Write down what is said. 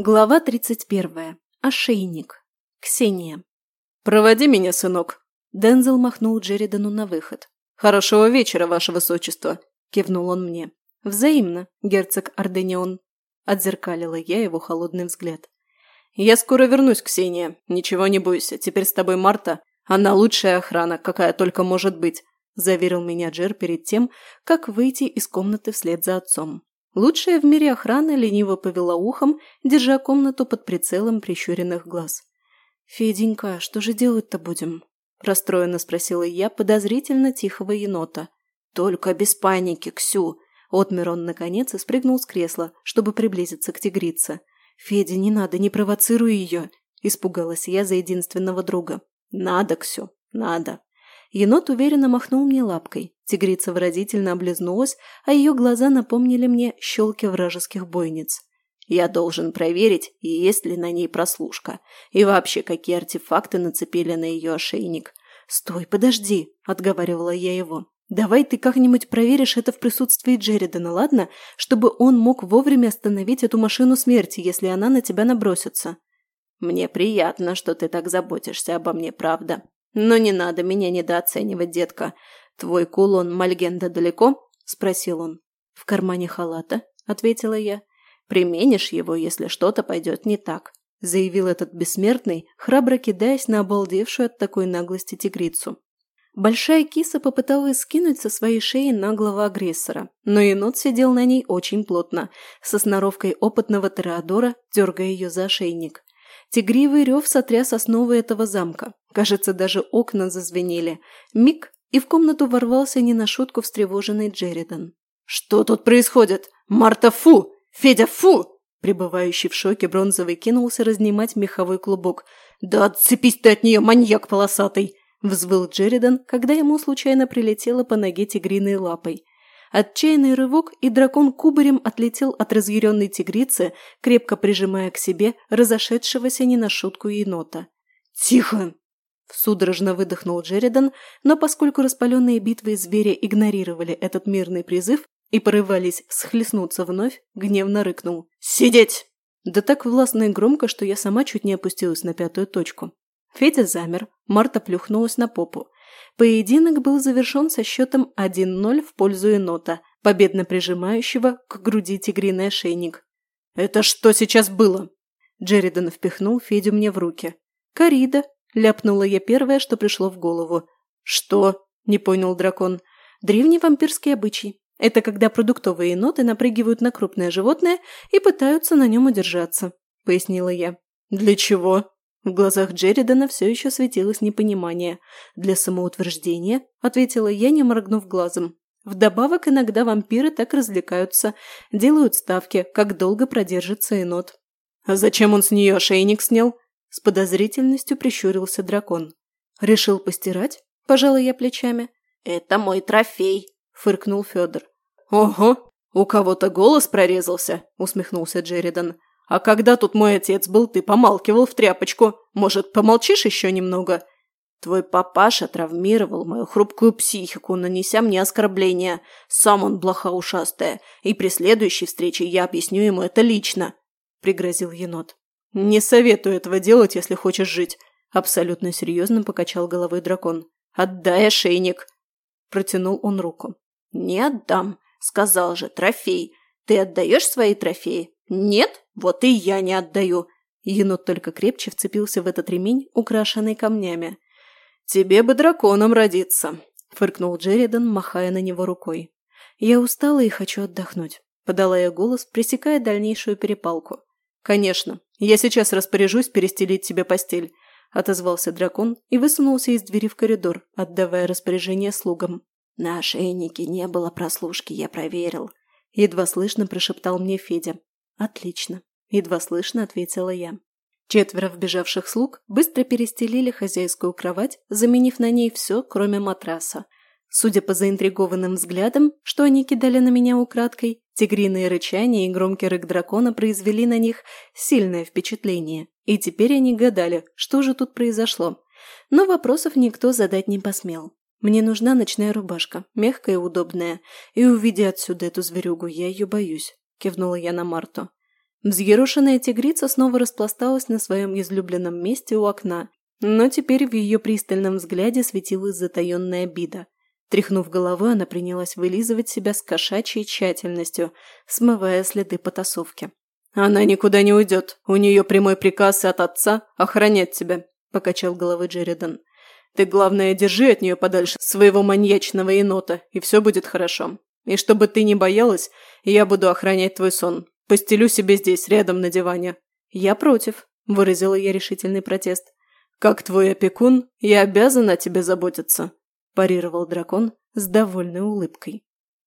Глава 31. Ошейник. Ксения. «Проводи меня, сынок!» Дензел махнул Джеридану на выход. «Хорошего вечера, ваше высочество!» – кивнул он мне. «Взаимно, герцог Арденион!» – отзеркалила я его холодный взгляд. «Я скоро вернусь, Ксения. Ничего не бойся. Теперь с тобой Марта. Она лучшая охрана, какая только может быть», – заверил меня Джер перед тем, как выйти из комнаты вслед за отцом. Лучшая в мире охрана лениво повела ухом, держа комнату под прицелом прищуренных глаз. «Феденька, что же делать-то будем?» – расстроенно спросила я подозрительно тихого енота. «Только без паники, Ксю!» Отмер он, наконец, и спрыгнул с кресла, чтобы приблизиться к тигрице. «Федя, не надо, не провоцируй ее!» – испугалась я за единственного друга. «Надо, Ксю, надо!» Енот уверенно махнул мне лапкой. Тигрица выразительно облизнулась, а ее глаза напомнили мне щелки вражеских бойниц. Я должен проверить, есть ли на ней прослушка. И вообще, какие артефакты нацепили на ее ошейник. «Стой, подожди!» – отговаривала я его. «Давай ты как-нибудь проверишь это в присутствии Джеридана, ладно? Чтобы он мог вовремя остановить эту машину смерти, если она на тебя набросится». «Мне приятно, что ты так заботишься обо мне, правда. Но не надо меня недооценивать, детка. Твой кулон Мальгенда далеко?» – спросил он. «В кармане халата», – ответила я. «Применишь его, если что-то пойдет не так», – заявил этот бессмертный, храбро кидаясь на обалдевшую от такой наглости тигрицу. Большая киса попыталась скинуть со своей шеи наглого агрессора, но енот сидел на ней очень плотно, со сноровкой опытного Тореадора, дергая ее за ошейник. Тигривый рев сотряс основы этого замка. Кажется, даже окна зазвенели. Миг, и в комнату ворвался не на шутку встревоженный Джеридан. «Что тут происходит? Марта, фу! Федя, фу!» Пребывающий в шоке бронзовый кинулся разнимать меховой клубок. «Да отцепись ты от нее, маньяк полосатый!» Взвыл Джеридан, когда ему случайно прилетело по ноге тигриной лапой. Отчаянный рывок, и дракон кубарем отлетел от разъяренной тигрицы, крепко прижимая к себе разошедшегося не на шутку енота. «Тихо!» Судорожно выдохнул Джеридан, но поскольку распаленные битвы зверя игнорировали этот мирный призыв и порывались схлестнуться вновь, гневно рыкнул. «Сидеть!» Да так властно и громко, что я сама чуть не опустилась на пятую точку. Федя замер, Марта плюхнулась на попу. Поединок был завершен со счетом 1-0 в пользу енота, победно прижимающего к груди тигриный ошейник. «Это что сейчас было?» Джеридан впихнул Федю мне в руки. «Корида», – ляпнула я первое, что пришло в голову. «Что?» – не понял дракон. «Древний вампирский обычай. Это когда продуктовые еноты напрыгивают на крупное животное и пытаются на нем удержаться», – пояснила я. «Для чего?» В глазах Джеридана все еще светилось непонимание. «Для самоутверждения», – ответила я, не моргнув глазом. Вдобавок, иногда вампиры так развлекаются, делают ставки, как долго продержится енот. «А зачем он с нее ошейник снял?» С подозрительностью прищурился дракон. «Решил постирать?» – пожала я плечами. «Это мой трофей», – фыркнул Федор. «Ого, у кого-то голос прорезался», – усмехнулся Джеридан. А когда тут мой отец был, ты помалкивал в тряпочку. Может, помолчишь еще немного? Твой папаша травмировал мою хрупкую психику, нанеся мне оскорбление. Сам он блоха ушастая, и при следующей встрече я объясню ему это лично», – пригрозил енот. «Не советую этого делать, если хочешь жить», – абсолютно серьезно покачал головой дракон. «Отдай ошейник!» Протянул он руку. «Не отдам», – сказал же, трофей. «Ты отдаешь свои трофеи?» «Нет? Вот и я не отдаю!» Енот только крепче вцепился в этот ремень, украшенный камнями. «Тебе бы драконом родиться!» – фыркнул Джеридан, махая на него рукой. «Я устала и хочу отдохнуть», – подала я голос, пресекая дальнейшую перепалку. «Конечно. Я сейчас распоряжусь перестелить тебе постель», – отозвался дракон и высунулся из двери в коридор, отдавая распоряжение слугам. «На ошейнике не было прослушки, я проверил», – едва слышно прошептал мне Федя. «Отлично», – едва слышно ответила я. Четверо вбежавших слуг быстро перестелили хозяйскую кровать, заменив на ней все, кроме матраса. Судя по заинтригованным взглядам, что они кидали на меня украдкой, тигриные рычания и громкий рык дракона произвели на них сильное впечатление, и теперь они гадали, что же тут произошло. Но вопросов никто задать не посмел. Мне нужна ночная рубашка, мягкая и удобная, и увидя отсюда эту зверюгу, я ее боюсь. – кивнула я на Марту. Взъерошенная тигрица снова распласталась на своем излюбленном месте у окна, но теперь в ее пристальном взгляде светилась затаенная обида. Тряхнув головой, она принялась вылизывать себя с кошачьей тщательностью, смывая следы потасовки. «Она никуда не уйдет. У нее прямой приказ от отца охранять тебя», – покачал головой Джеридан. «Ты, главное, держи от нее подальше своего маньячного енота, и все будет хорошо. И чтобы ты не боялась, я буду охранять твой сон. Постелю себе здесь, рядом на диване». «Я против», – выразила я решительный протест. «Как твой опекун, я обязана тебе заботиться», – парировал дракон с довольной улыбкой.